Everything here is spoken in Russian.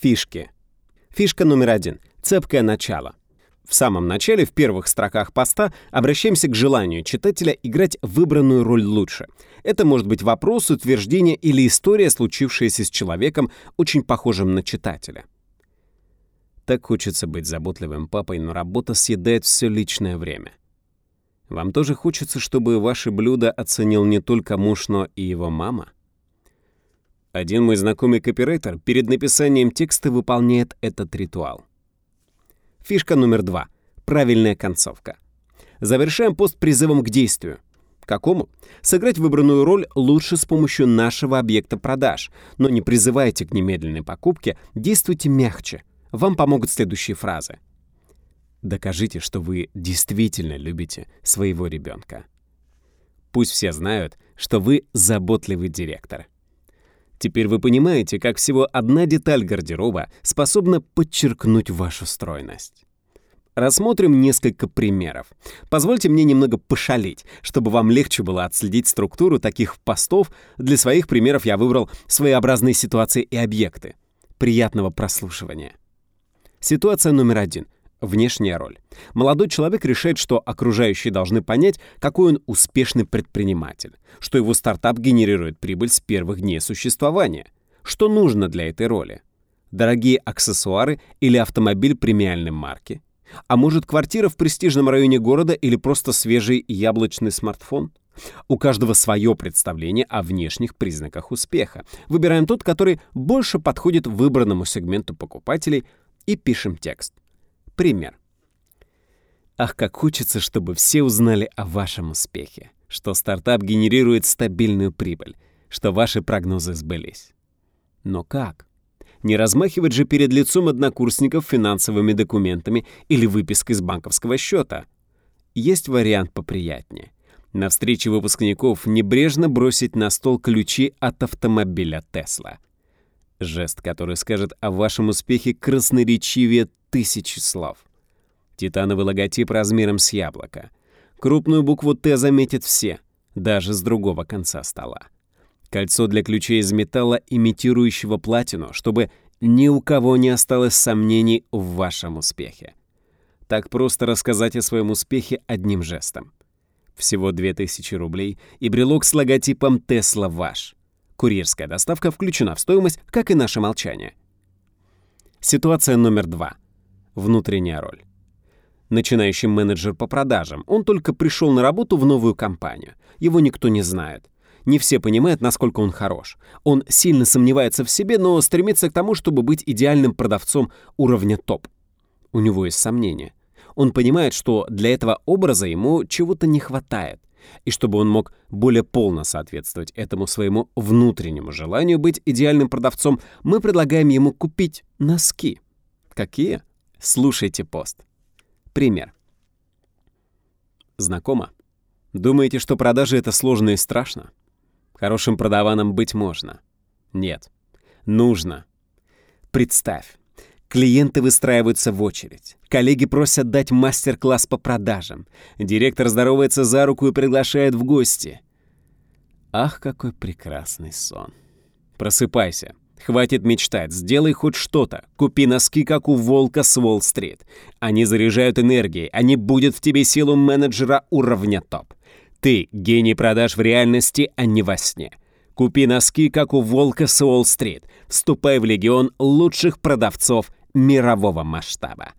Фишки. Фишка номер один. Цепкое начало. В самом начале, в первых строках поста, обращаемся к желанию читателя играть выбранную роль лучше. Это может быть вопрос, утверждение или история, случившаяся с человеком, очень похожим на читателя. Так хочется быть заботливым папой, но работа съедает все личное время. Вам тоже хочется, чтобы ваше блюдо оценил не только муж, но и его мама? Один мой знакомый копирайтер перед написанием текста выполняет этот ритуал. Фишка номер два. Правильная концовка. Завершаем пост призывом к действию. Какому? Сыграть выбранную роль лучше с помощью нашего объекта продаж, но не призывайте к немедленной покупке, действуйте мягче. Вам помогут следующие фразы. Докажите, что вы действительно любите своего ребенка. Пусть все знают, что вы заботливый директор. Теперь вы понимаете, как всего одна деталь гардероба способна подчеркнуть вашу стройность. Рассмотрим несколько примеров. Позвольте мне немного пошалить, чтобы вам легче было отследить структуру таких постов. Для своих примеров я выбрал своеобразные ситуации и объекты. Приятного прослушивания. Ситуация номер один — Внешняя роль. Молодой человек решает, что окружающие должны понять, какой он успешный предприниматель, что его стартап генерирует прибыль с первых дней существования. Что нужно для этой роли? Дорогие аксессуары или автомобиль премиальной марки? А может, квартира в престижном районе города или просто свежий яблочный смартфон? У каждого свое представление о внешних признаках успеха. Выбираем тот, который больше подходит выбранному сегменту покупателей и пишем текст. Пример. Ах, как хочется, чтобы все узнали о вашем успехе, что стартап генерирует стабильную прибыль, что ваши прогнозы сбылись. Но как? Не размахивать же перед лицом однокурсников финансовыми документами или выпиской с банковского счета. Есть вариант поприятнее. На встрече выпускников небрежно бросить на стол ключи от автомобиля Тесла. Жест, который скажет о вашем успехе красноречивее тысячи слов. Титановый логотип размером с яблоко. Крупную букву «Т» заметят все, даже с другого конца стола. Кольцо для ключей из металла, имитирующего платину, чтобы ни у кого не осталось сомнений в вашем успехе. Так просто рассказать о своем успехе одним жестом. Всего 2000 рублей и брелок с логотипом «Тесла ваш». Курьерская доставка включена в стоимость, как и наше молчание. Ситуация номер два — внутренняя роль. Начинающий менеджер по продажам. Он только пришел на работу в новую компанию. Его никто не знает. Не все понимают, насколько он хорош. Он сильно сомневается в себе, но стремится к тому, чтобы быть идеальным продавцом уровня топ. У него есть сомнения. Он понимает, что для этого образа ему чего-то не хватает. И чтобы он мог более полно соответствовать этому своему внутреннему желанию быть идеальным продавцом, мы предлагаем ему купить носки. Какие? Слушайте пост. Пример. Знакомо? Думаете, что продажи — это сложно и страшно? Хорошим продаваном быть можно. Нет. Нужно. Представь. Клиенты выстраиваются в очередь. Коллеги просят дать мастер-класс по продажам. Директор здоровается за руку и приглашает в гости. Ах, какой прекрасный сон. Просыпайся. Хватит мечтать, сделай хоть что-то. Купи носки, как у волка с Уолл-стрит. Они заряжают энергией, они будут в тебе силу менеджера уровня топ. Ты гений продаж в реальности, а не во сне. Купи носки, как у волка с Уолл-стрит. Вступай в легион лучших продавцов мирового масштаба.